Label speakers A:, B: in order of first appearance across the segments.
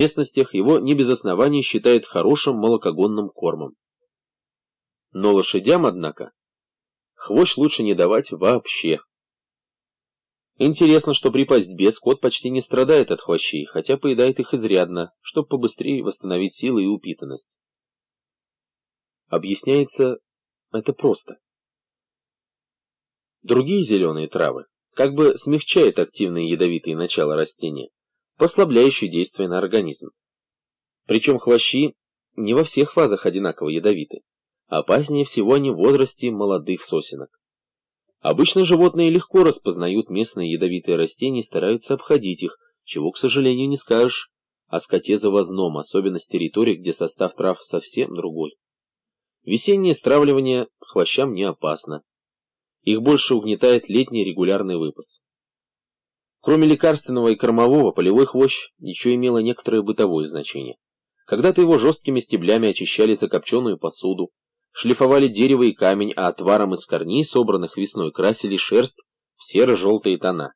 A: местностях его не без оснований считают хорошим молокогонным кормом. Но лошадям, однако, хвощ лучше не давать вообще. Интересно, что при пастьбе скот почти не страдает от хвощей, хотя поедает их изрядно, чтобы побыстрее восстановить силы и упитанность. Объясняется это просто. Другие зеленые травы как бы смягчают активные ядовитые начала растения послабляющий действие на организм. Причем хвощи не во всех фазах одинаково ядовиты. Опаснее всего они в возрасте молодых сосенок. Обычно животные легко распознают местные ядовитые растения и стараются обходить их, чего, к сожалению, не скажешь о скоте завозном, особенно с территорий, где состав трав совсем другой. Весеннее стравливание хвощам не опасно. Их больше угнетает летний регулярный выпас. Кроме лекарственного и кормового, полевой хвощ еще имело некоторое бытовое значение. Когда-то его жесткими стеблями очищали закопченную посуду, шлифовали дерево и камень, а отваром из корней, собранных весной, красили шерсть в серо-желтые тона.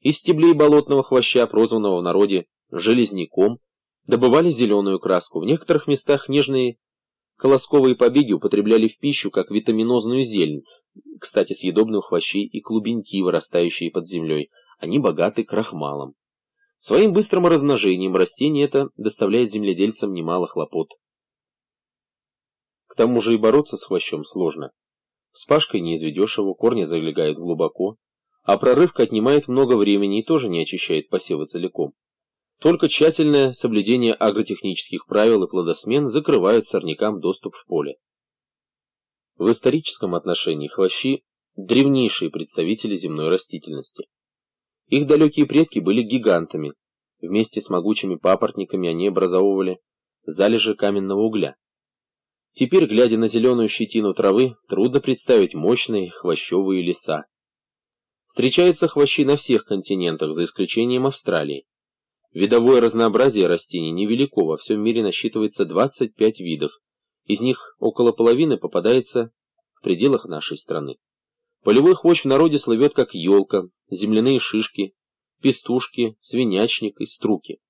A: Из стеблей болотного хвоща, прозванного в народе железняком, добывали зеленую краску. В некоторых местах нежные колосковые побеги употребляли в пищу, как витаминозную зелень, кстати, съедобные у хвощей и клубеньки, вырастающие под землей, они богаты крахмалом. Своим быстрым размножением растение это доставляет земледельцам немало хлопот. К тому же и бороться с хвощом сложно. Вспашкой не изведешь его, корни залегают глубоко, а прорывка отнимает много времени и тоже не очищает посевы целиком. Только тщательное соблюдение агротехнических правил и плодосмен закрывают сорнякам доступ в поле. В историческом отношении хвощи – древнейшие представители земной растительности. Их далекие предки были гигантами. Вместе с могучими папоротниками они образовывали залежи каменного угля. Теперь, глядя на зеленую щетину травы, трудно представить мощные хвощевые леса. Встречаются хвощи на всех континентах, за исключением Австралии. Видовое разнообразие растений невелико, во всем мире насчитывается 25 видов, из них около половины попадается в пределах нашей страны. Полевой хвощ в народе слывет как елка, земляные шишки, пестушки, свинячник и струки.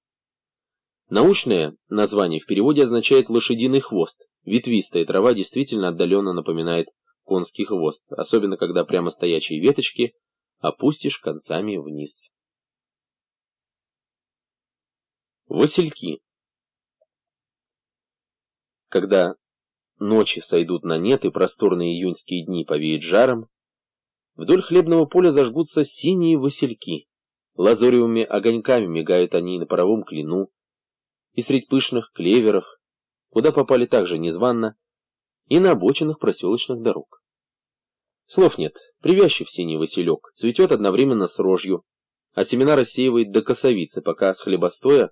A: Научное название в переводе означает лошадиный хвост. Ветвистая трава действительно отдаленно напоминает конский хвост, особенно когда прямо стоячие веточки опустишь концами вниз. Васильки. Когда ночи сойдут на нет и просторные июньские дни повеют жаром, Вдоль хлебного поля зажгутся синие васильки. Лазоревыми огоньками мигают они на паровом клину. И средь пышных клеверов, куда попали также незванно, и на обочинах проселочных дорог. Слов нет, привязчив синий василек, цветет одновременно с рожью, а семена рассеивает до косовицы, пока с хлебостоя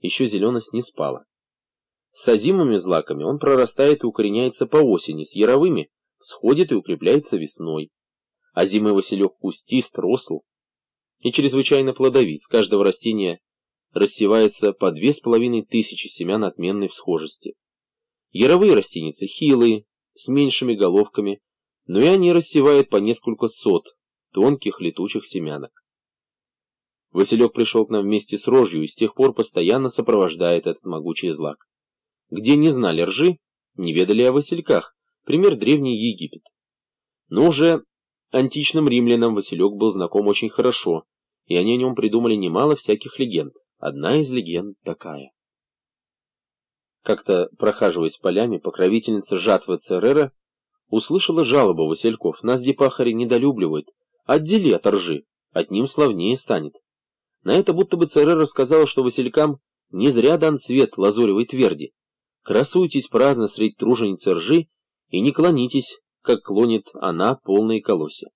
A: еще зеленость не спала. С озимыми злаками он прорастает и укореняется по осени, с яровыми всходит и укрепляется весной а зимой василек кустист, росл и чрезвычайно плодовит. С каждого растения рассевается по две с половиной тысячи семян отменной всхожести. Яровые растеницы хилые, с меньшими головками, но и они рассевают по несколько сот тонких летучих семянок. Василек пришел к нам вместе с рожью и с тех пор постоянно сопровождает этот могучий злак. Где не знали ржи, не ведали о васильках, пример древний Египет. Но уже Античным римлянам Василек был знаком очень хорошо, и они о нем придумали немало всяких легенд. Одна из легенд такая. Как-то, прохаживаясь полями, покровительница жатвы Церера услышала жалобу Васильков. Нас депахари недолюбливают. Отдели от ржи, от ним славнее станет. На это будто бы Церера сказала, что Василькам не зря дан цвет лазуревой тверди. Красуйтесь праздно средь труженицы ржи и не клонитесь как клонит она полные колосья.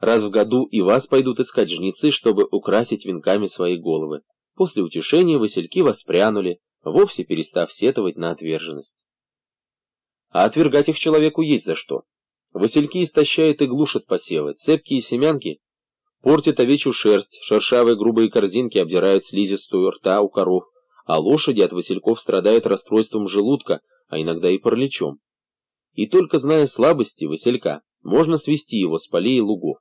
A: Раз в году и вас пойдут искать жнецы, чтобы украсить венками свои головы. После утешения васильки воспрянули, вовсе перестав сетовать на отверженность. А отвергать их человеку есть за что. Васильки истощают и глушат посевы, цепкие семянки портят овечью шерсть, шершавые грубые корзинки обдирают слизистую рта у коров, а лошади от васильков страдают расстройством желудка, а иногда и параличом. И только зная слабости Василька, можно свести его с полей и лугов.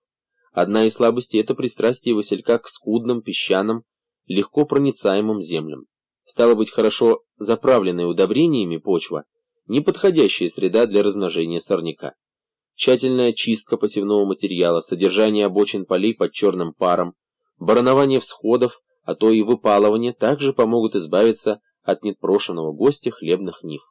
A: Одна из слабостей – это пристрастие Василька к скудным, песчаным, легко проницаемым землям. Стало быть, хорошо заправленная удобрениями почва – неподходящая среда для размножения сорняка. Тщательная чистка посевного материала, содержание обочин полей под черным паром, баранование всходов, а то и выпалывание также помогут избавиться от непрошенного гостя хлебных нив.